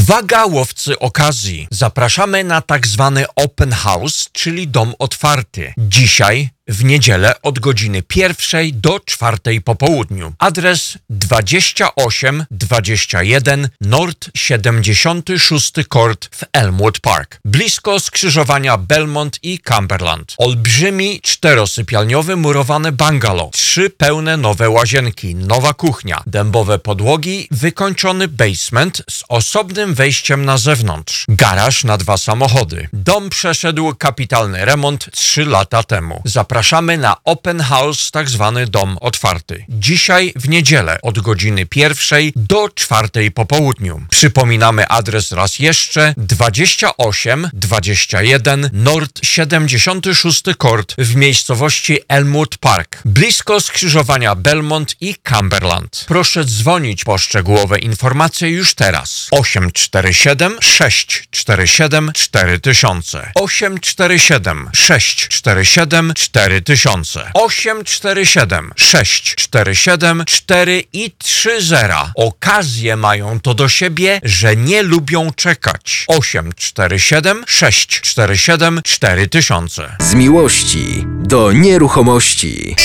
Uwaga łowcy okazji! Zapraszamy na tak zwany open house, czyli dom otwarty. Dzisiaj w niedzielę od godziny pierwszej do czwartej po południu. Adres 2821 Nord 76 Court w Elmwood Park, blisko skrzyżowania Belmont i Cumberland. Olbrzymi czterosypialniowy murowany bungalow, trzy pełne nowe łazienki, nowa kuchnia, dębowe podłogi, wykończony basement z osobnym wejściem na zewnątrz, garaż na dwa samochody. Dom przeszedł kapitalny remont trzy lata temu. Zapraszamy zapraszamy na open house, tak zwany dom otwarty. Dzisiaj w niedzielę od godziny pierwszej do czwartej po południu. Przypominamy adres raz jeszcze 28 21 Nord 76 Court w miejscowości Elmwood Park, blisko skrzyżowania Belmont i Cumberland. Proszę dzwonić po szczegółowe informacje już teraz. 847 647 4000 847 647 4000 4000 847 647 4 i 30. Okazje mają to do siebie, że nie lubią czekać. 847 647 4000 Z miłości do nieruchomości.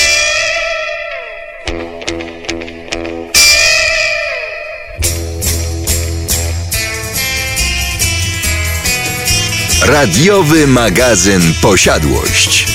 Radiowy magazyn Posiadłość.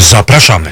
Zapraszamy.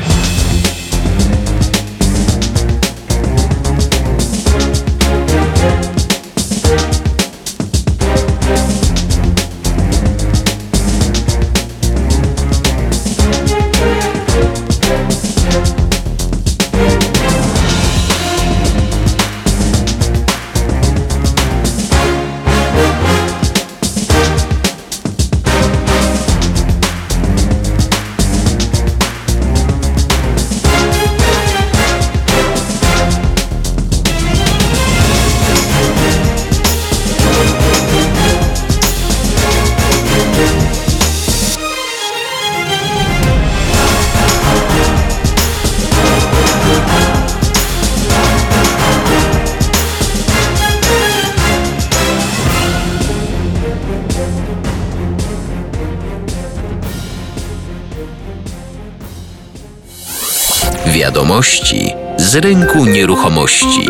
Z rynku nieruchomości.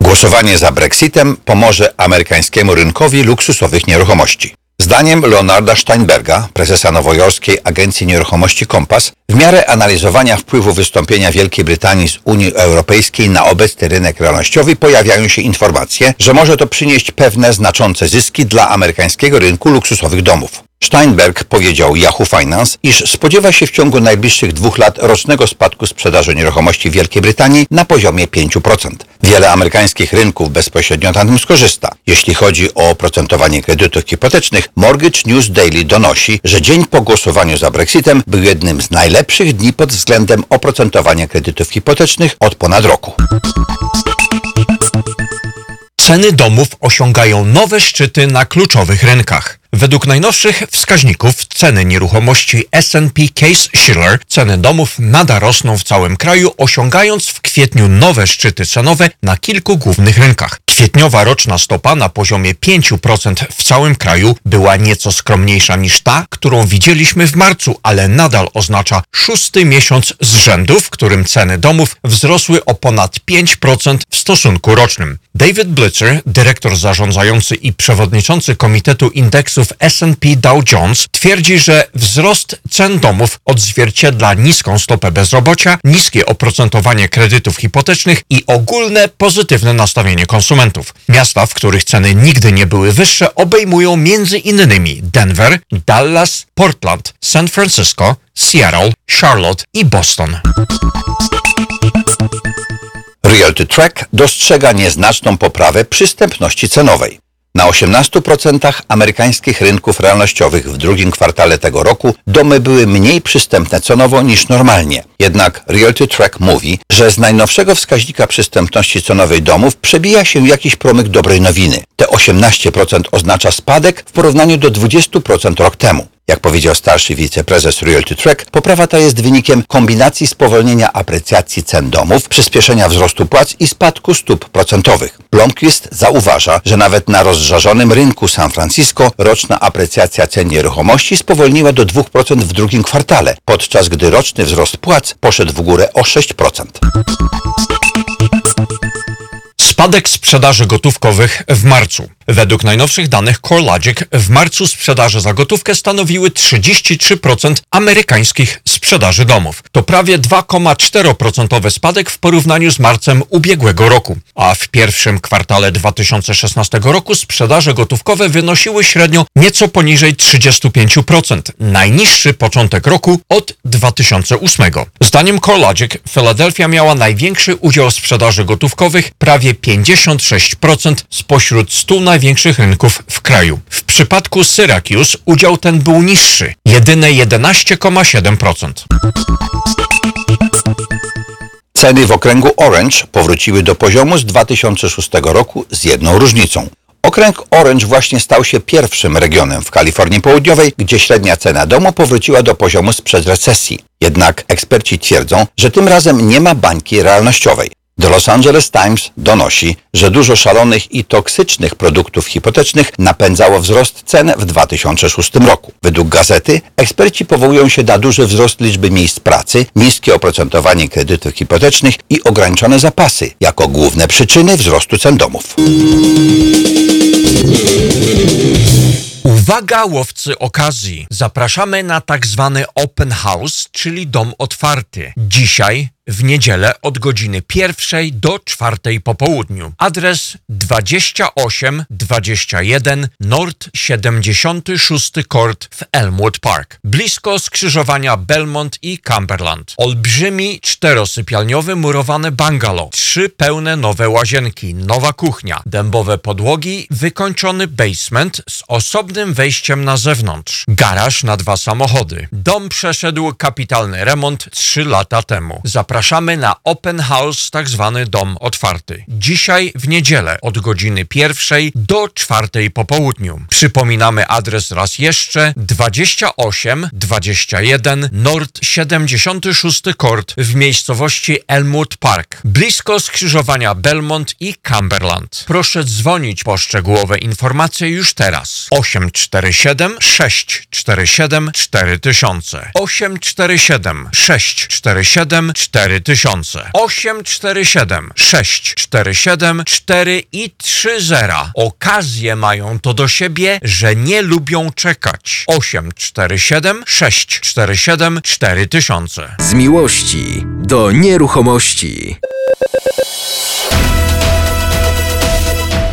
Głosowanie za Brexitem pomoże amerykańskiemu rynkowi luksusowych nieruchomości. Zdaniem Leonarda Steinberga, prezesa nowojorskiej agencji nieruchomości Kompas, w miarę analizowania wpływu wystąpienia Wielkiej Brytanii z Unii Europejskiej na obecny rynek realnościowy pojawiają się informacje, że może to przynieść pewne znaczące zyski dla amerykańskiego rynku luksusowych domów. Steinberg powiedział Yahoo Finance, iż spodziewa się w ciągu najbliższych dwóch lat rocznego spadku sprzedaży nieruchomości w Wielkiej Brytanii na poziomie 5%. Wiele amerykańskich rynków bezpośrednio na tym skorzysta. Jeśli chodzi o oprocentowanie kredytów hipotecznych, Mortgage News Daily donosi, że dzień po głosowaniu za Brexitem był jednym z najlepszych dni pod względem oprocentowania kredytów hipotecznych od ponad roku. Ceny domów osiągają nowe szczyty na kluczowych rynkach. Według najnowszych wskaźników ceny nieruchomości S&P Case Shiller ceny domów nadal rosną w całym kraju, osiągając w kwietniu nowe szczyty cenowe na kilku głównych rynkach. Kwietniowa roczna stopa na poziomie 5% w całym kraju była nieco skromniejsza niż ta, którą widzieliśmy w marcu, ale nadal oznacza szósty miesiąc z rzędu, w którym ceny domów wzrosły o ponad 5% w stosunku rocznym. David Blitzer, dyrektor zarządzający i przewodniczący Komitetu Indeksów S&P Dow Jones, twierdzi, że wzrost cen domów odzwierciedla niską stopę bezrobocia, niskie oprocentowanie kredytów hipotecznych i ogólne pozytywne nastawienie konsumentów. Miasta, w których ceny nigdy nie były wyższe, obejmują innymi Denver, Dallas, Portland, San Francisco, Seattle, Charlotte i Boston. Realty Track dostrzega nieznaczną poprawę przystępności cenowej. Na 18% amerykańskich rynków realnościowych w drugim kwartale tego roku domy były mniej przystępne cenowo niż normalnie. Jednak Realty Track mówi, że z najnowszego wskaźnika przystępności cenowej domów przebija się jakiś promyk dobrej nowiny. Te 18% oznacza spadek w porównaniu do 20% rok temu. Jak powiedział starszy wiceprezes Realty Track, poprawa ta jest wynikiem kombinacji spowolnienia aprecjacji cen domów, przyspieszenia wzrostu płac i spadku stóp procentowych. Blomqvist zauważa, że nawet na rozżarzonym rynku San Francisco roczna aprecjacja cen nieruchomości spowolniła do 2% w drugim kwartale, podczas gdy roczny wzrost płac poszedł w górę o 6%. Spadek sprzedaży gotówkowych w marcu. Według najnowszych danych CoreLogic w marcu sprzedaże za gotówkę stanowiły 33% amerykańskich sprzedaży domów. To prawie 2,4% spadek w porównaniu z marcem ubiegłego roku. A w pierwszym kwartale 2016 roku sprzedaże gotówkowe wynosiły średnio nieco poniżej 35%. Najniższy początek roku od 2008. Zdaniem CoreLogic Philadelphia miała największy udział sprzedaży gotówkowych, prawie 56% spośród 100 największych rynków w kraju. W przypadku Syracuse udział ten był niższy, jedyne 11,7%. Ceny w okręgu Orange powróciły do poziomu z 2006 roku z jedną różnicą. Okręg Orange właśnie stał się pierwszym regionem w Kalifornii Południowej, gdzie średnia cena domu powróciła do poziomu sprzed recesji. Jednak eksperci twierdzą, że tym razem nie ma bańki realnościowej. The Los Angeles Times donosi, że dużo szalonych i toksycznych produktów hipotecznych napędzało wzrost cen w 2006 roku. Według gazety eksperci powołują się na duży wzrost liczby miejsc pracy, niskie oprocentowanie kredytów hipotecznych i ograniczone zapasy jako główne przyczyny wzrostu cen domów. Uwaga łowcy okazji! Zapraszamy na tak zwany open house, czyli dom otwarty. Dzisiaj w niedzielę od godziny pierwszej do czwartej po południu. Adres 2821 Nord 76 Court w Elmwood Park, blisko skrzyżowania Belmont i Cumberland. Olbrzymi czterosypialniowy murowany bungalow, trzy pełne nowe łazienki, nowa kuchnia, dębowe podłogi, wykończony basement z osobnym wejściem na zewnątrz, garaż na dwa samochody. Dom przeszedł kapitalny remont trzy lata temu. Zapraszamy zapraszamy na Open House, tak zwany dom otwarty. Dzisiaj w niedzielę od godziny pierwszej do czwartej po południu. Przypominamy adres raz jeszcze 28 21 Nord 76 Court w miejscowości Elmwood Park, blisko skrzyżowania Belmont i Cumberland. Proszę dzwonić po szczegółowe informacje już teraz. 847 647 4000 847 647 4000 4000 847 647 4 i 30. Okazje mają to do siebie, że nie lubią czekać. 847 647 4000 Z miłości do nieruchomości.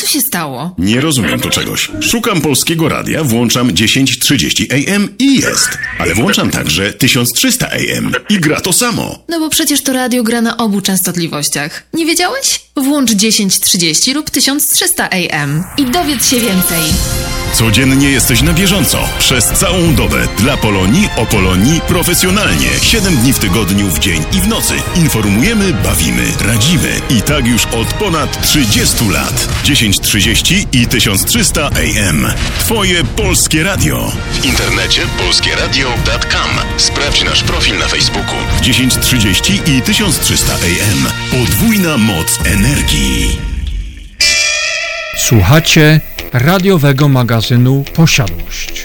Co się stało? Nie rozumiem tu czegoś. Szukam polskiego radia, włączam 1030 AM i jest. Ale włączam także 1300 AM i gra to samo. No bo przecież to radio gra na obu częstotliwościach. Nie wiedziałeś? Włącz 1030 lub 1300 AM i dowiedz się więcej. Codziennie jesteś na bieżąco. Przez całą dobę. Dla Polonii, o Polonii, profesjonalnie. 7 dni w tygodniu, w dzień i w nocy. Informujemy, bawimy, radzimy. I tak już od ponad 30 lat. 1030 i 1300 AM. Twoje polskie radio. W internecie polskieradio.com. Sprawdź nasz profil na Facebooku. 1030 i 1300 AM. Podwójna moc energii. Słuchacie radiowego magazynu Posiadłość.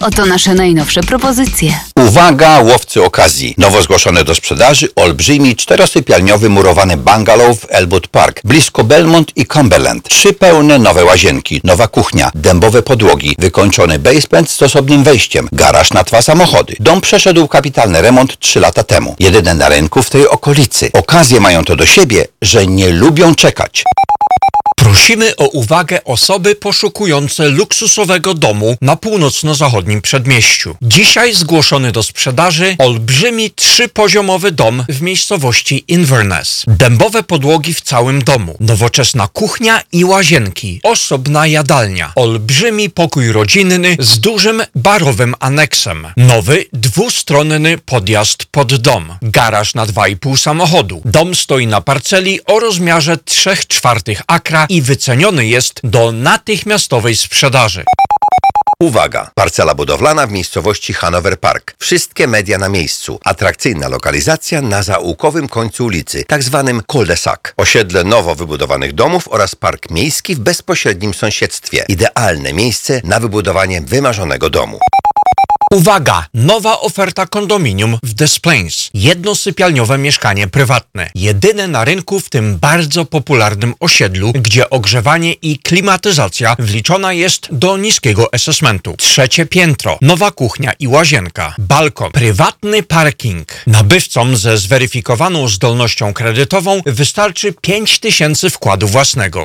Oto nasze najnowsze propozycje. Uwaga, łowcy okazji. Nowo zgłoszony do sprzedaży olbrzymi czterosypialniowy murowany bungalow w Elwood Park, blisko Belmont i Cumberland. Trzy pełne nowe łazienki, nowa kuchnia, dębowe podłogi, wykończony basement z osobnym wejściem, garaż na dwa samochody. Dom przeszedł kapitalny remont trzy lata temu. Jedyny na rynku w tej okolicy. Okazje mają to do siebie, że nie lubią czekać. Prosimy o uwagę osoby poszukujące luksusowego domu na północno-zachodnim przedmieściu. Dzisiaj zgłoszony do sprzedaży olbrzymi trzypoziomowy dom w miejscowości Inverness. Dębowe podłogi w całym domu, nowoczesna kuchnia i łazienki, osobna jadalnia, olbrzymi pokój rodzinny z dużym barowym aneksem, nowy dwustronny podjazd pod dom, garaż na 2,5 samochodu. Dom stoi na parceli o rozmiarze 3 czwartych akra i wyceniony jest do natychmiastowej sprzedaży. Uwaga! Parcela budowlana w miejscowości Hanover Park. Wszystkie media na miejscu. Atrakcyjna lokalizacja na zaułkowym końcu ulicy, tak zwanym cul-de-sac. Osiedle nowo wybudowanych domów oraz park miejski w bezpośrednim sąsiedztwie. Idealne miejsce na wybudowanie wymarzonego domu. Uwaga! Nowa oferta kondominium w Des Plains. Jednosypialniowe mieszkanie prywatne. Jedyne na rynku w tym bardzo popularnym osiedlu, gdzie ogrzewanie i klimatyzacja wliczona jest do niskiego assessmentu. Trzecie piętro, nowa kuchnia i łazienka, balkon, prywatny parking. Nabywcom ze zweryfikowaną zdolnością kredytową wystarczy 5000 wkładu własnego.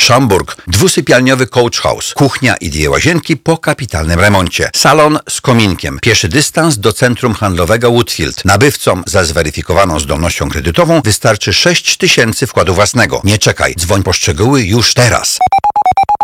Szamburg, dwusypialniowy coach house, kuchnia i dwie łazienki po kapitalnym remoncie, salon z kominkiem, pieszy dystans do centrum handlowego Woodfield. Nabywcom za zweryfikowaną zdolnością kredytową wystarczy 6 tysięcy wkładu własnego. Nie czekaj, dzwoń po szczegóły już teraz.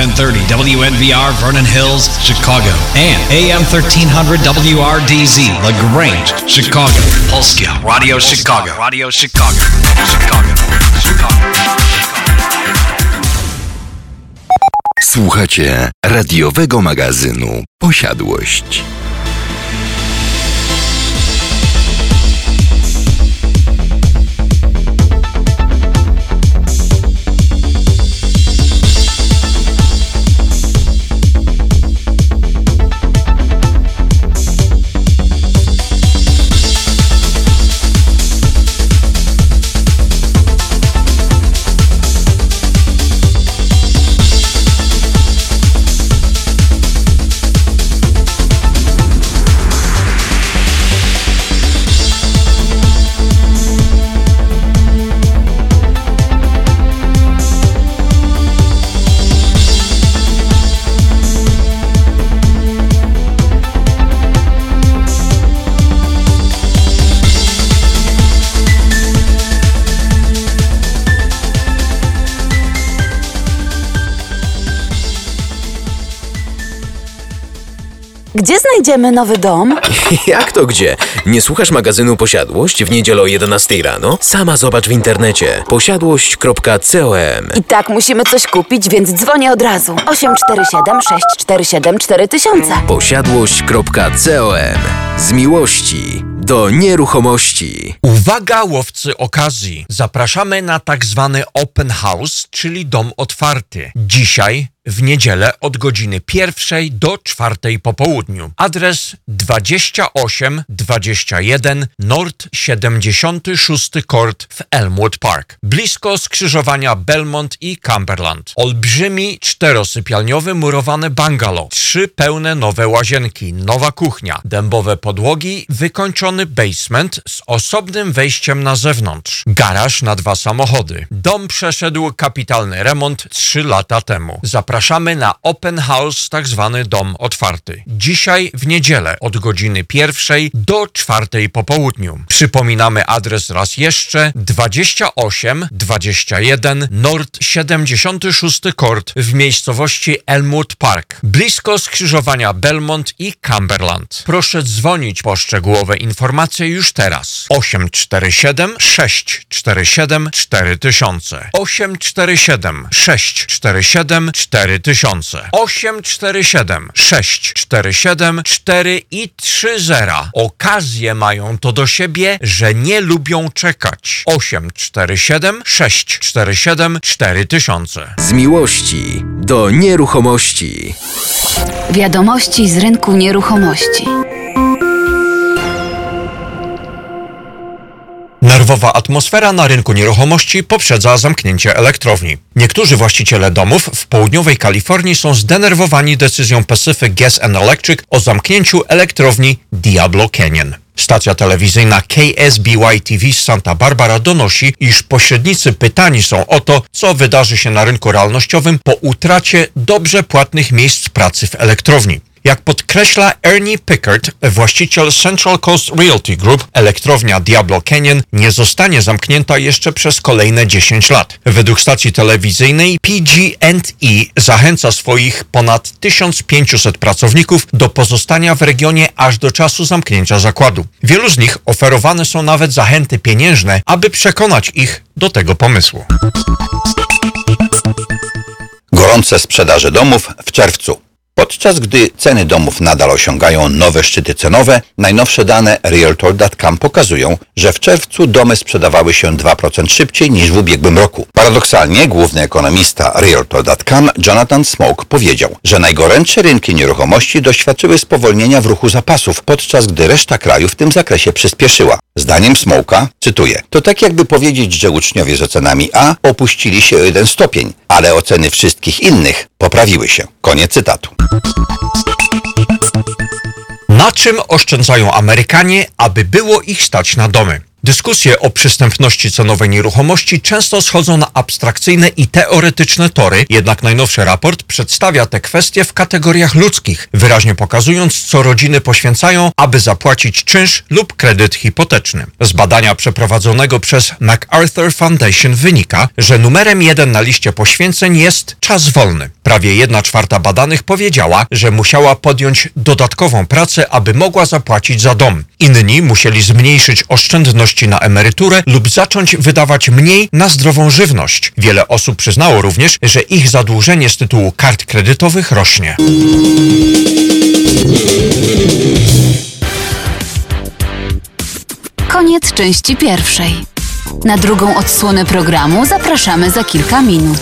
1030 WNVR Vernon Hills, Chicago. And AM 1300 WRDZ LaGrange, Chicago. Polskia Radio Chicago. Radio Chicago. Chicago. Chicago. Słuchacie radiowego magazynu Posiadłość. Znajdziemy nowy dom? Jak to gdzie? Nie słuchasz magazynu Posiadłość w niedzielę o 11 rano? Sama zobacz w internecie posiadłość.com. I tak musimy coś kupić, więc dzwonię od razu. 847 647 4000. Posiadłość.com. Z miłości do nieruchomości. Uwaga łowcy okazji! Zapraszamy na tak zwany open house, czyli dom otwarty. Dzisiaj w niedzielę od godziny pierwszej do czwartej po południu. Adres 2821 Nord 76 Court w Elmwood Park. Blisko skrzyżowania Belmont i Cumberland. Olbrzymi czterosypialniowy murowany bungalow. Trzy pełne nowe łazienki, nowa kuchnia, dębowe podłogi, wykończony basement z osobnym wejściem na zewnątrz. Garaż na dwa samochody. Dom przeszedł kapitalny remont 3 lata temu. Zapraszamy na open house, tak zwany dom otwarty. Dzisiaj w niedzielę od godziny pierwszej do czwartej po południu. Przypominamy adres raz jeszcze 28 21 Nord 76 Court w miejscowości Elmwood Park, blisko skrzyżowania Belmont i Cumberland. Proszę dzwonić po szczegółowe informacje już teraz. 847 647 4000 847 647 4000 847 647 4 i 30 Okazje mają to do siebie, że nie lubią czekać. 847 647 4000 Z miłości do nieruchomości. Wiadomości z rynku nieruchomości. Nerwowa atmosfera na rynku nieruchomości poprzedza zamknięcie elektrowni. Niektórzy właściciele domów w południowej Kalifornii są zdenerwowani decyzją Pacific Gas and Electric o zamknięciu elektrowni Diablo Canyon. Stacja telewizyjna KSBY TV z Santa Barbara donosi, iż pośrednicy pytani są o to, co wydarzy się na rynku realnościowym po utracie dobrze płatnych miejsc pracy w elektrowni. Jak podkreśla Ernie Pickard, właściciel Central Coast Realty Group, elektrownia Diablo Canyon nie zostanie zamknięta jeszcze przez kolejne 10 lat. Według stacji telewizyjnej PG&E zachęca swoich ponad 1500 pracowników do pozostania w regionie aż do czasu zamknięcia zakładu. Wielu z nich oferowane są nawet zachęty pieniężne, aby przekonać ich do tego pomysłu. Gorące sprzedaże domów w czerwcu. Podczas gdy ceny domów nadal osiągają nowe szczyty cenowe, najnowsze dane Realtor.com pokazują, że w czerwcu domy sprzedawały się 2% szybciej niż w ubiegłym roku. Paradoksalnie główny ekonomista Realtor.com Jonathan Smoke powiedział, że najgorętsze rynki nieruchomości doświadczyły spowolnienia w ruchu zapasów, podczas gdy reszta kraju w tym zakresie przyspieszyła. Zdaniem Smoka, cytuję, to tak jakby powiedzieć, że uczniowie z ocenami A opuścili się o jeden stopień, ale oceny wszystkich innych poprawiły się. Koniec cytatu. Na czym oszczędzają Amerykanie, aby było ich stać na domy? Dyskusje o przystępności cenowej nieruchomości często schodzą na abstrakcyjne i teoretyczne tory, jednak najnowszy raport przedstawia te kwestie w kategoriach ludzkich, wyraźnie pokazując, co rodziny poświęcają, aby zapłacić czynsz lub kredyt hipoteczny. Z badania przeprowadzonego przez MacArthur Foundation wynika, że numerem jeden na liście poświęceń jest czas wolny. Prawie jedna czwarta badanych powiedziała, że musiała podjąć dodatkową pracę, aby mogła zapłacić za dom. Inni musieli zmniejszyć oszczędności na emeryturę lub zacząć wydawać mniej na zdrową żywność. Wiele osób przyznało również, że ich zadłużenie z tytułu kart kredytowych rośnie. Koniec części pierwszej. Na drugą odsłonę programu zapraszamy za kilka minut.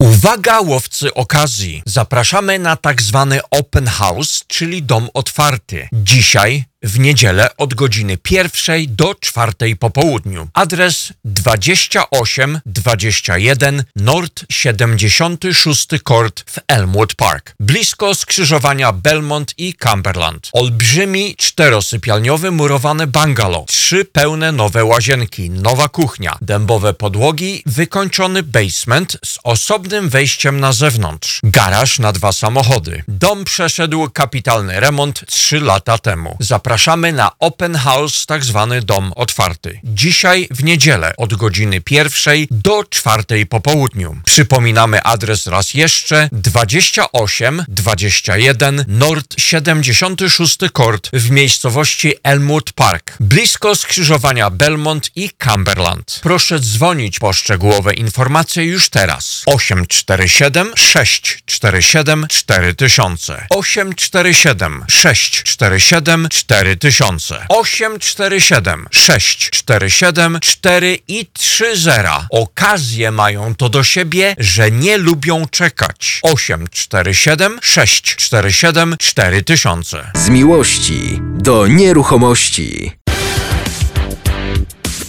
Uwaga łowcy okazji! Zapraszamy na tak zwany open house, czyli dom otwarty. Dzisiaj w niedzielę od godziny pierwszej do czwartej po południu. Adres 2821 Nord 76 Court w Elmwood Park, blisko skrzyżowania Belmont i Cumberland. Olbrzymi czterosypialniowy murowany bungalow, trzy pełne nowe łazienki, nowa kuchnia, dębowe podłogi, wykończony basement z osobnym wejściem na zewnątrz, garaż na dwa samochody. Dom przeszedł kapitalny remont trzy lata temu. Zapraszamy Zapraszamy na Open House, tak zwany dom otwarty. Dzisiaj w niedzielę od godziny pierwszej do czwartej po południu. Przypominamy adres raz jeszcze 28 21 Nord 76 Court w miejscowości Elmwood Park, blisko skrzyżowania Belmont i Cumberland. Proszę dzwonić po szczegółowe informacje już teraz. 847 647 4000 847 647 4000 4000 847 647 4 i 30. Okazje mają to do siebie, że nie lubią czekać. 847 647 4000 Z miłości do nieruchomości.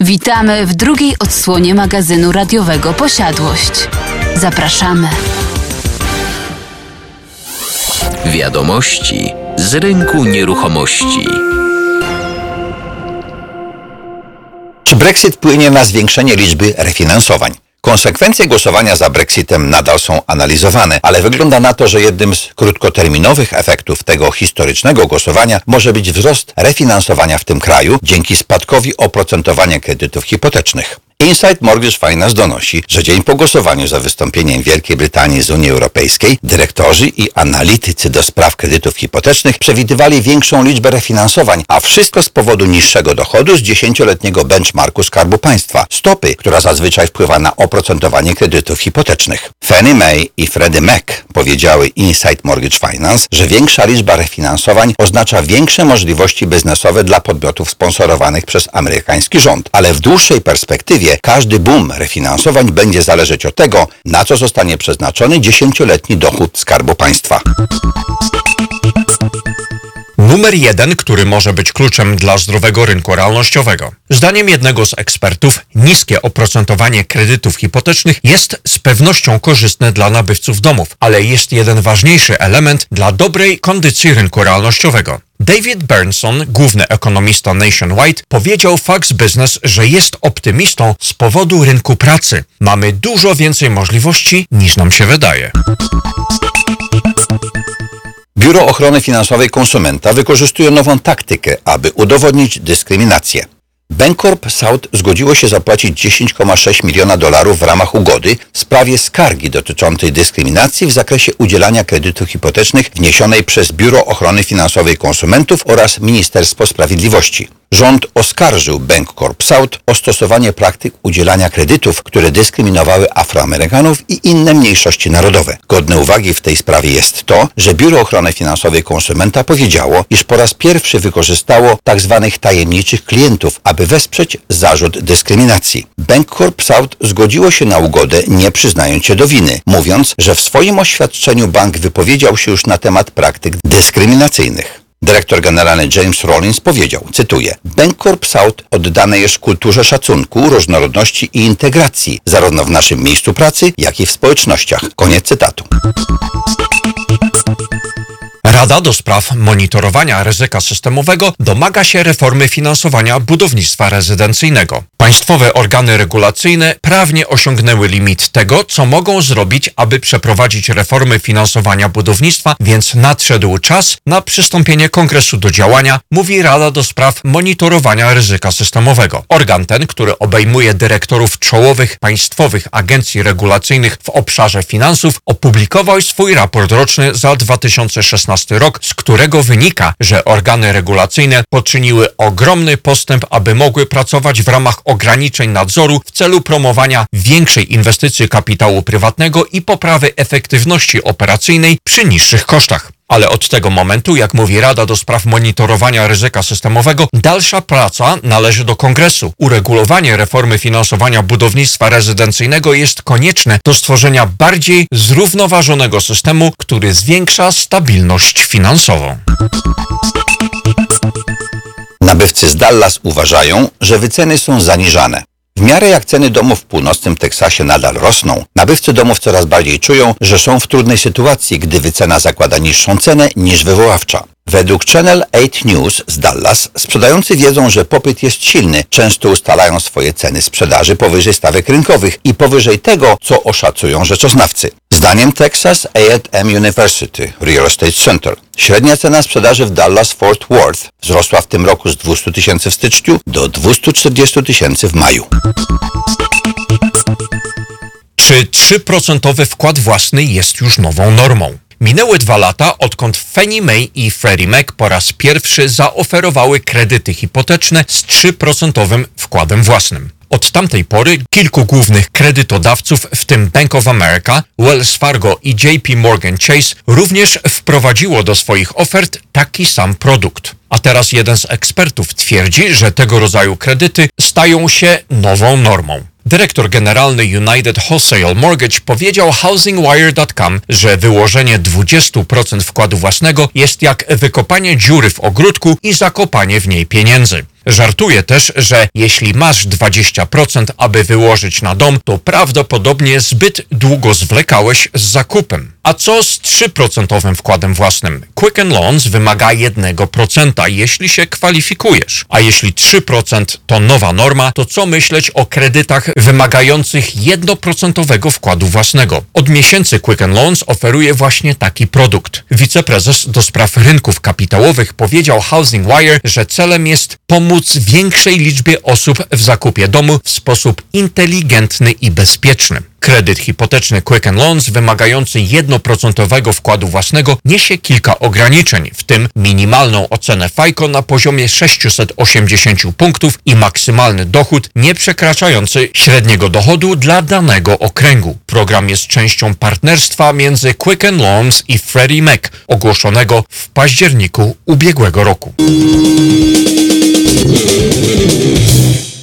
Witamy w drugiej odsłonie magazynu radiowego Posiadłość. Zapraszamy. Wiadomości z rynku nieruchomości. Czy Brexit wpłynie na zwiększenie liczby refinansowań? Konsekwencje głosowania za Brexitem nadal są analizowane, ale wygląda na to, że jednym z krótkoterminowych efektów tego historycznego głosowania może być wzrost refinansowania w tym kraju dzięki spadkowi oprocentowania kredytów hipotecznych. Insight Mortgage Finance donosi, że dzień po głosowaniu za wystąpieniem Wielkiej Brytanii z Unii Europejskiej dyrektorzy i analitycy do spraw kredytów hipotecznych przewidywali większą liczbę refinansowań, a wszystko z powodu niższego dochodu z dziesięcioletniego benchmarku Skarbu Państwa, stopy, która zazwyczaj wpływa na oprocentowanie kredytów hipotecznych. Fannie Mae i Freddie Mac powiedziały Insight Mortgage Finance, że większa liczba refinansowań oznacza większe możliwości biznesowe dla podmiotów sponsorowanych przez amerykański rząd, ale w dłuższej perspektywie każdy boom refinansowań będzie zależeć od tego, na co zostanie przeznaczony dziesięcioletni dochód Skarbu Państwa. Numer jeden, który może być kluczem dla zdrowego rynku realnościowego. Zdaniem jednego z ekspertów, niskie oprocentowanie kredytów hipotecznych jest z pewnością korzystne dla nabywców domów, ale jest jeden ważniejszy element dla dobrej kondycji rynku realnościowego. David Bernson, główny ekonomista Nationwide, powiedział Fox Business, że jest optymistą z powodu rynku pracy. Mamy dużo więcej możliwości niż nam się wydaje. Biuro Ochrony Finansowej Konsumenta wykorzystuje nową taktykę, aby udowodnić dyskryminację. Bancorp South zgodziło się zapłacić 10,6 miliona dolarów w ramach ugody w sprawie skargi dotyczącej dyskryminacji w zakresie udzielania kredytów hipotecznych wniesionej przez Biuro Ochrony Finansowej Konsumentów oraz Ministerstwo Sprawiedliwości. Rząd oskarżył Bancorp South o stosowanie praktyk udzielania kredytów, które dyskryminowały Afroamerykanów i inne mniejszości narodowe. Godne uwagi w tej sprawie jest to, że Biuro Ochrony Finansowej Konsumenta powiedziało, iż po raz pierwszy wykorzystało tzw. Tak tajemniczych klientów, aby wesprzeć zarzut dyskryminacji. Bancorp South zgodziło się na ugodę, nie przyznając się do winy, mówiąc, że w swoim oświadczeniu bank wypowiedział się już na temat praktyk dyskryminacyjnych. Dyrektor generalny James Rollins powiedział, cytuję, Bancorp South oddane jest kulturze szacunku, różnorodności i integracji, zarówno w naszym miejscu pracy, jak i w społecznościach. Koniec cytatu. Rada do spraw monitorowania ryzyka systemowego domaga się reformy finansowania budownictwa rezydencyjnego. Państwowe organy regulacyjne prawnie osiągnęły limit tego, co mogą zrobić, aby przeprowadzić reformy finansowania budownictwa, więc nadszedł czas na przystąpienie kongresu do działania, mówi Rada do spraw monitorowania ryzyka systemowego. Organ ten, który obejmuje dyrektorów czołowych państwowych agencji regulacyjnych w obszarze finansów, opublikował swój raport roczny za 2016 rok, z którego wynika, że organy regulacyjne poczyniły ogromny postęp, aby mogły pracować w ramach ograniczeń nadzoru w celu promowania większej inwestycji kapitału prywatnego i poprawy efektywności operacyjnej przy niższych kosztach. Ale od tego momentu, jak mówi Rada do spraw monitorowania ryzyka systemowego, dalsza praca należy do Kongresu. Uregulowanie reformy finansowania budownictwa rezydencyjnego jest konieczne do stworzenia bardziej zrównoważonego systemu, który zwiększa stabilność finansową. Nabywcy z Dallas uważają, że wyceny są zaniżane. W miarę jak ceny domów w północnym Teksasie nadal rosną, nabywcy domów coraz bardziej czują, że są w trudnej sytuacji, gdy wycena zakłada niższą cenę niż wywoławcza. Według Channel 8 News z Dallas sprzedający wiedzą, że popyt jest silny, często ustalają swoje ceny sprzedaży powyżej stawek rynkowych i powyżej tego, co oszacują rzeczoznawcy. Zdaniem Texas A&M University Real Estate Center średnia cena sprzedaży w Dallas-Fort Worth wzrosła w tym roku z 200 tysięcy w styczniu do 240 tysięcy w maju. Czy 3% wkład własny jest już nową normą? Minęły dwa lata, odkąd Fannie Mae i Freddie Mac po raz pierwszy zaoferowały kredyty hipoteczne z 3% wkładem własnym. Od tamtej pory kilku głównych kredytodawców, w tym Bank of America, Wells Fargo i JP Morgan Chase, również wprowadziło do swoich ofert taki sam produkt. A teraz jeden z ekspertów twierdzi, że tego rodzaju kredyty stają się nową normą. Dyrektor generalny United Wholesale Mortgage powiedział HousingWire.com, że wyłożenie 20% wkładu własnego jest jak wykopanie dziury w ogródku i zakopanie w niej pieniędzy. Żartuje też, że jeśli masz 20%, aby wyłożyć na dom, to prawdopodobnie zbyt długo zwlekałeś z zakupem. A co z 3% wkładem własnym? Quicken Loans wymaga 1%, jeśli się kwalifikujesz. A jeśli 3% to nowa norma, to co myśleć o kredytach wymagających 1% wkładu własnego? Od miesięcy Quicken Loans oferuje właśnie taki produkt. Wiceprezes do spraw rynków kapitałowych powiedział Housing Wire, że celem jest pomóc większej liczbie osób w zakupie domu w sposób inteligentny i bezpieczny. Kredyt hipoteczny Quicken Loans wymagający 1% wkładu własnego niesie kilka ograniczeń, w tym minimalną ocenę FICO na poziomie 680 punktów i maksymalny dochód nie przekraczający średniego dochodu dla danego okręgu. Program jest częścią partnerstwa między Quicken Loans i Freddie Mac, ogłoszonego w październiku ubiegłego roku.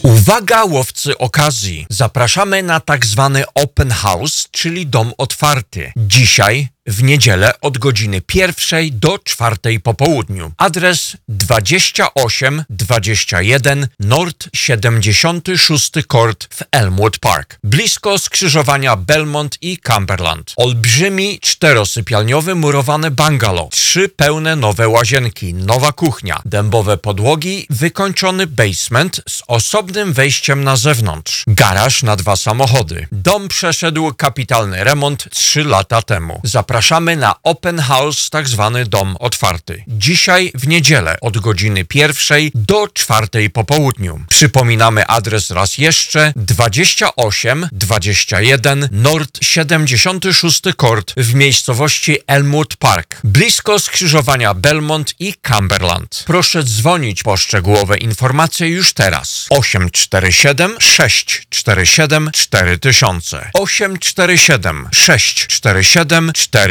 Uwaga łowcy okazji! Zapraszamy na tak zwany open house, czyli dom otwarty. Dzisiaj w niedzielę od godziny pierwszej do czwartej po południu. Adres 2821 Nord 76 Court w Elmwood Park, blisko skrzyżowania Belmont i Cumberland. Olbrzymi czterosypialniowy murowany bungalow, trzy pełne nowe łazienki, nowa kuchnia, dębowe podłogi, wykończony basement z osobnym wejściem na zewnątrz, garaż na dwa samochody. Dom przeszedł kapitalny remont trzy lata temu. Zapraszamy na Open House, tak zwany dom otwarty. Dzisiaj w niedzielę od godziny pierwszej do czwartej po południu. Przypominamy adres raz jeszcze 28 21 Nord 76 Court w miejscowości Elmwood Park, blisko skrzyżowania Belmont i Cumberland. Proszę dzwonić po szczegółowe informacje już teraz. 847 647 4000 847 647 4000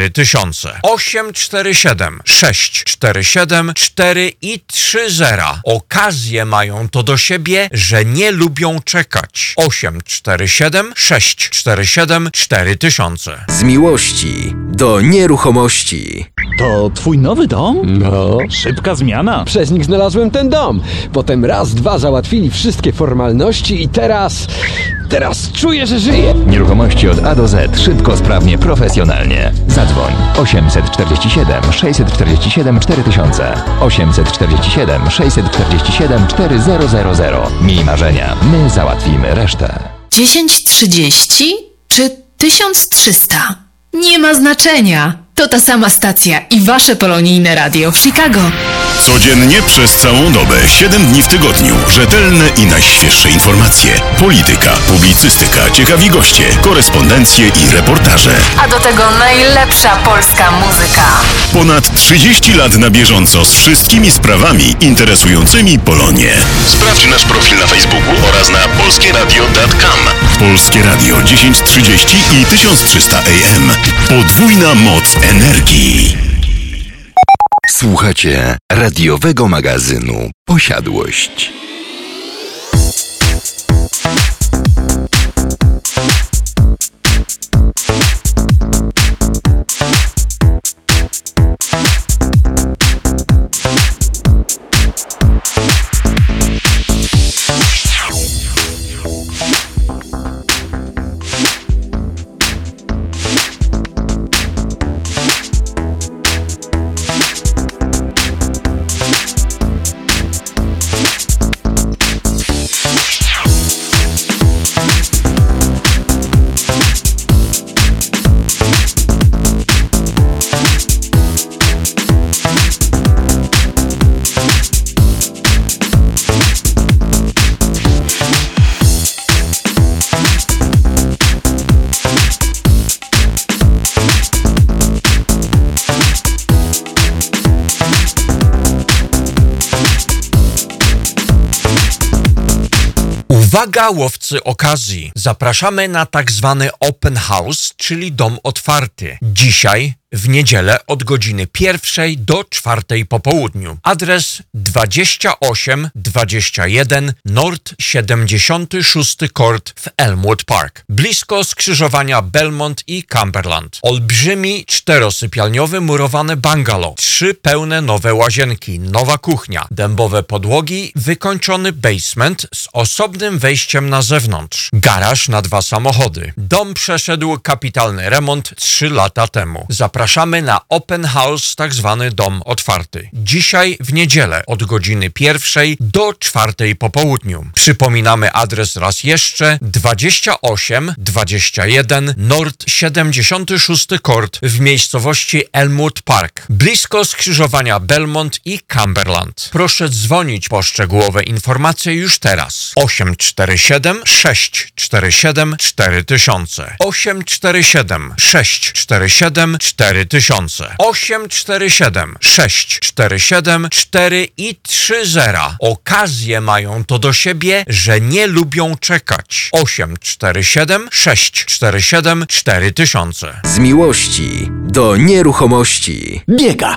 847 647 4 i 30 Okazje mają to do siebie, że nie lubią czekać. 847 647 4000 Z miłości do nieruchomości. To twój nowy dom? No. Szybka zmiana. Przez nich znalazłem ten dom. Potem raz, dwa załatwili wszystkie formalności i teraz... Teraz czuję, że żyję. Nieruchomości od A do Z. Szybko, sprawnie, profesjonalnie. Za Zadzwoń 847 647 4000 847 647 4000. Miej marzenia, my załatwimy resztę. 1030 czy 1300? Nie ma znaczenia. To ta sama stacja i wasze polonijne radio w Chicago. Codziennie przez całą dobę, 7 dni w tygodniu. Rzetelne i najświeższe informacje. Polityka, publicystyka, ciekawi goście, korespondencje i reportaże. A do tego najlepsza polska muzyka. Ponad 30 lat na bieżąco z wszystkimi sprawami interesującymi Polonię. Sprawdź nasz profil na Facebooku oraz na polskieradio.com. Polskie Radio 1030 i 1300 AM. Podwójna moc energii. Słuchacie radiowego magazynu Posiadłość. Uwaga łowcy okazji! Zapraszamy na tak zwany open house, czyli dom otwarty. Dzisiaj w niedzielę od godziny pierwszej do czwartej po południu. Adres 2821 Nord 76 Court w Elmwood Park, blisko skrzyżowania Belmont i Cumberland. Olbrzymi czterosypialniowy murowany bungalow, trzy pełne nowe łazienki, nowa kuchnia, dębowe podłogi, wykończony basement z osobnym wejściem na zewnątrz, garaż na dwa samochody. Dom przeszedł kapitalny remont trzy lata temu. Zapraszamy na open house, tak zwany dom otwarty. Dzisiaj w niedzielę od godziny pierwszej do czwartej po południu. Przypominamy adres raz jeszcze 28 21 Nord 76 Court w miejscowości Elmwood Park, blisko skrzyżowania Belmont i Cumberland. Proszę dzwonić po szczegółowe informacje już teraz. 847 647 4000 847 647 4000 847 647 4 i 30 Okazje mają to do siebie, że nie lubią czekać. 847 647 4000 Z miłości do nieruchomości. Biega,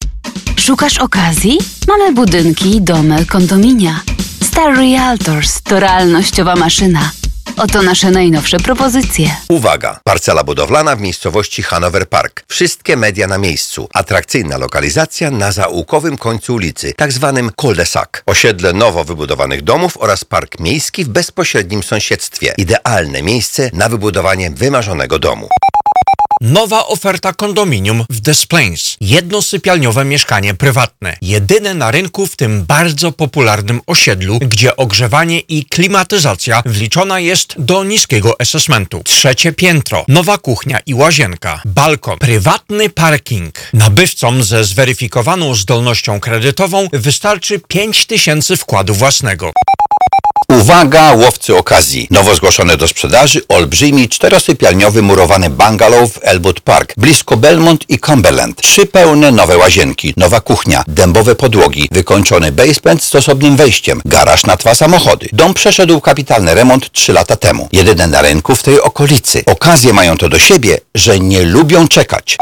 Szukasz okazji? Mamy budynki, domy, kondominia. Star Realtors to realnościowa maszyna. Oto nasze najnowsze propozycje. Uwaga! Parcela budowlana w miejscowości Hanover Park. Wszystkie media na miejscu. Atrakcyjna lokalizacja na zaułkowym końcu ulicy, tak zwanym cul-de-sac. Osiedle nowo wybudowanych domów oraz park miejski w bezpośrednim sąsiedztwie. Idealne miejsce na wybudowanie wymarzonego domu. Nowa oferta kondominium w Des Plains. Jednosypialniowe mieszkanie prywatne. Jedyne na rynku w tym bardzo popularnym osiedlu, gdzie ogrzewanie i klimatyzacja wliczona jest do niskiego assessmentu. Trzecie piętro, nowa kuchnia i łazienka, balkon, prywatny parking. Nabywcom ze zweryfikowaną zdolnością kredytową wystarczy 5000 wkładu własnego. Uwaga, łowcy okazji! Nowo zgłoszony do sprzedaży olbrzymi czterosypialniowy murowany bungalow w Elwood Park, blisko Belmont i Cumberland. Trzy pełne nowe łazienki, nowa kuchnia, dębowe podłogi, wykończony basement z osobnym wejściem, garaż na dwa samochody. Dom przeszedł kapitalny remont trzy lata temu. Jedyne na rynku w tej okolicy. Okazje mają to do siebie, że nie lubią czekać.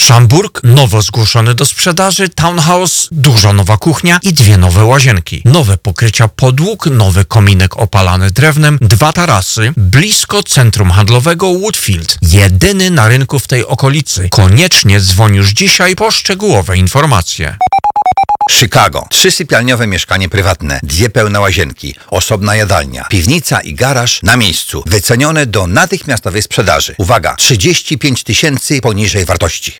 Szamburg, nowo zgłoszony do sprzedaży, townhouse, duża nowa kuchnia i dwie nowe łazienki. Nowe pokrycia podłóg, nowy kominek opalany drewnem, dwa tarasy, blisko centrum handlowego Woodfield. Jedyny na rynku w tej okolicy. Koniecznie dzwoń już dzisiaj po szczegółowe informacje. Chicago. Trzysypialniowe mieszkanie prywatne, dwie pełne łazienki, osobna jadalnia, piwnica i garaż na miejscu. Wycenione do natychmiastowej sprzedaży. Uwaga, 35 tysięcy poniżej wartości.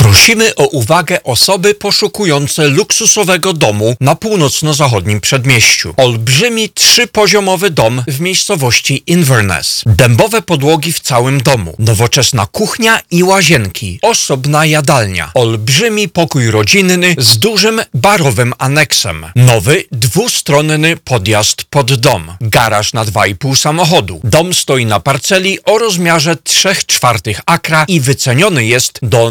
Prosimy o uwagę osoby poszukujące luksusowego domu na północno-zachodnim przedmieściu. Olbrzymi trzypoziomowy dom w miejscowości Inverness. Dębowe podłogi w całym domu. Nowoczesna kuchnia i łazienki. Osobna jadalnia. Olbrzymi pokój rodzinny z dużym barowym aneksem. Nowy dwustronny podjazd pod dom. Garaż na 2,5 samochodu. Dom stoi na parceli o rozmiarze 3 czwartych akra i wyceniony jest do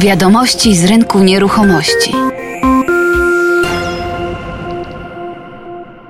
Wiadomości z rynku nieruchomości.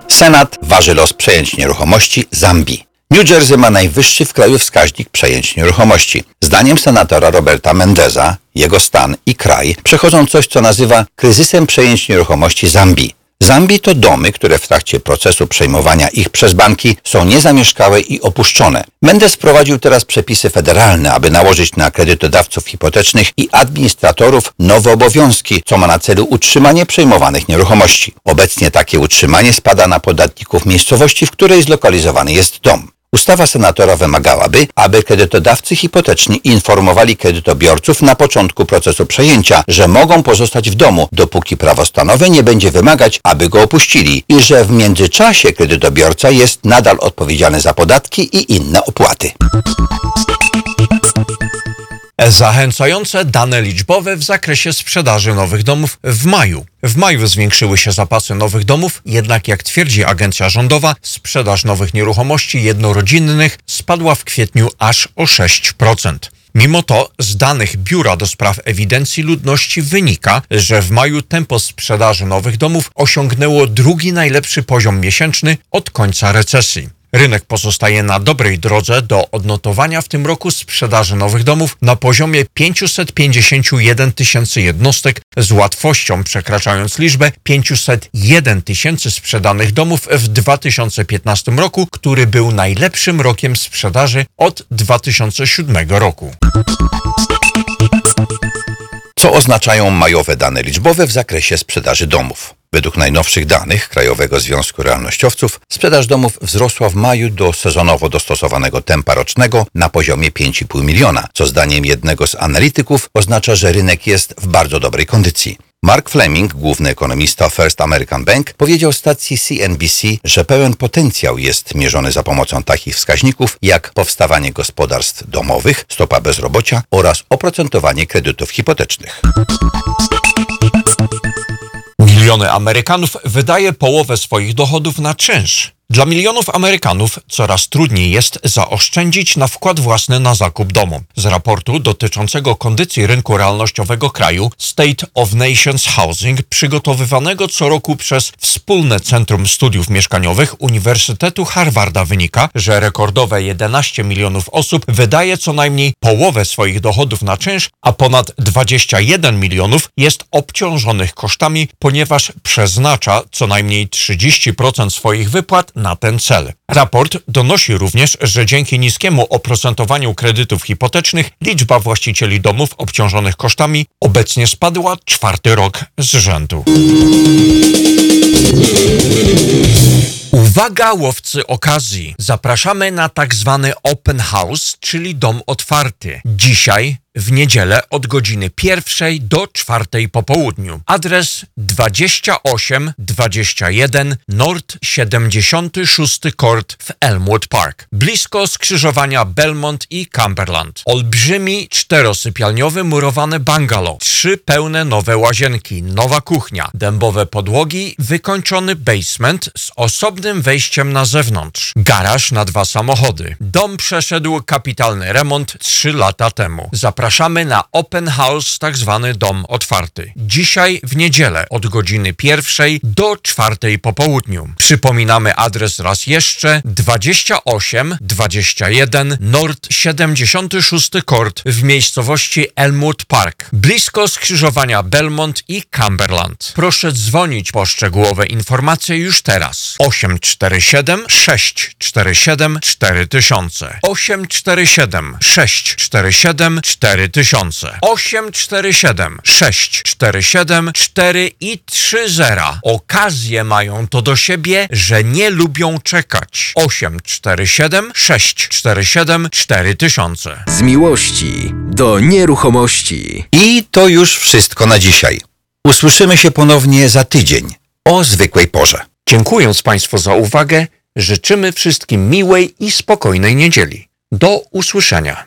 Senat waży los przejęć nieruchomości Zambii. New Jersey ma najwyższy w kraju wskaźnik przejęć nieruchomości. Zdaniem senatora Roberta Mendeza, jego stan i kraj przechodzą coś, co nazywa kryzysem przejęć nieruchomości Zambii. Zambii to domy, które w trakcie procesu przejmowania ich przez banki są niezamieszkałe i opuszczone. Mendes wprowadził teraz przepisy federalne, aby nałożyć na kredytodawców hipotecznych i administratorów nowe obowiązki, co ma na celu utrzymanie przejmowanych nieruchomości. Obecnie takie utrzymanie spada na podatników miejscowości, w której zlokalizowany jest dom. Ustawa senatora wymagałaby, aby kredytodawcy hipoteczni informowali kredytobiorców na początku procesu przejęcia, że mogą pozostać w domu, dopóki prawo stanowe nie będzie wymagać, aby go opuścili i że w międzyczasie kredytobiorca jest nadal odpowiedzialny za podatki i inne opłaty. Zachęcające dane liczbowe w zakresie sprzedaży nowych domów w maju. W maju zwiększyły się zapasy nowych domów, jednak jak twierdzi agencja rządowa, sprzedaż nowych nieruchomości jednorodzinnych spadła w kwietniu aż o 6%. Mimo to z danych Biura do Spraw Ewidencji Ludności wynika, że w maju tempo sprzedaży nowych domów osiągnęło drugi najlepszy poziom miesięczny od końca recesji. Rynek pozostaje na dobrej drodze do odnotowania w tym roku sprzedaży nowych domów na poziomie 551 tysięcy jednostek z łatwością przekraczając liczbę 501 tysięcy sprzedanych domów w 2015 roku, który był najlepszym rokiem sprzedaży od 2007 roku. Co oznaczają majowe dane liczbowe w zakresie sprzedaży domów? Według najnowszych danych Krajowego Związku Realnościowców sprzedaż domów wzrosła w maju do sezonowo dostosowanego tempa rocznego na poziomie 5,5 miliona, co zdaniem jednego z analityków oznacza, że rynek jest w bardzo dobrej kondycji. Mark Fleming, główny ekonomista First American Bank, powiedział stacji CNBC, że pełen potencjał jest mierzony za pomocą takich wskaźników jak powstawanie gospodarstw domowych, stopa bezrobocia oraz oprocentowanie kredytów hipotecznych. Miliony Amerykanów wydaje połowę swoich dochodów na czynsz. Dla milionów Amerykanów coraz trudniej jest zaoszczędzić na wkład własny na zakup domu. Z raportu dotyczącego kondycji rynku realnościowego kraju State of Nations Housing, przygotowywanego co roku przez Wspólne Centrum Studiów Mieszkaniowych Uniwersytetu Harvarda wynika, że rekordowe 11 milionów osób wydaje co najmniej połowę swoich dochodów na czynsz, a ponad 21 milionów jest obciążonych kosztami, ponieważ przeznacza co najmniej 30% swoich wypłat na ten cel. Raport donosi również, że dzięki niskiemu oprocentowaniu kredytów hipotecznych liczba właścicieli domów obciążonych kosztami obecnie spadła czwarty rok z rzędu. Uwaga łowcy okazji! Zapraszamy na tak zwany open house, czyli dom otwarty. Dzisiaj w niedzielę od godziny pierwszej do czwartej po południu. Adres 2821 Nord 76 Court w Elmwood Park, blisko skrzyżowania Belmont i Cumberland. Olbrzymi czterosypialniowy murowany bungalow, trzy pełne nowe łazienki, nowa kuchnia, dębowe podłogi, wykończony basement z osobnym wejściem na zewnątrz, garaż na dwa samochody. Dom przeszedł kapitalny remont trzy lata temu. Zapraszamy na Open House, tak zwany dom otwarty. Dzisiaj w niedzielę od godziny pierwszej do czwartej po południu. Przypominamy adres raz jeszcze 28 21 Nord 76 Court w miejscowości Elmwood Park, blisko skrzyżowania Belmont i Cumberland. Proszę dzwonić po szczegółowe informacje już teraz. 847 647 4000 847 647 4000 847 647 4 i 30 Okazje mają to do siebie, że nie lubią czekać. 847 647 4000 Z miłości do nieruchomości. I to już wszystko na dzisiaj. Usłyszymy się ponownie za tydzień o zwykłej porze. Dziękując Państwu za uwagę, życzymy wszystkim miłej i spokojnej niedzieli. Do usłyszenia.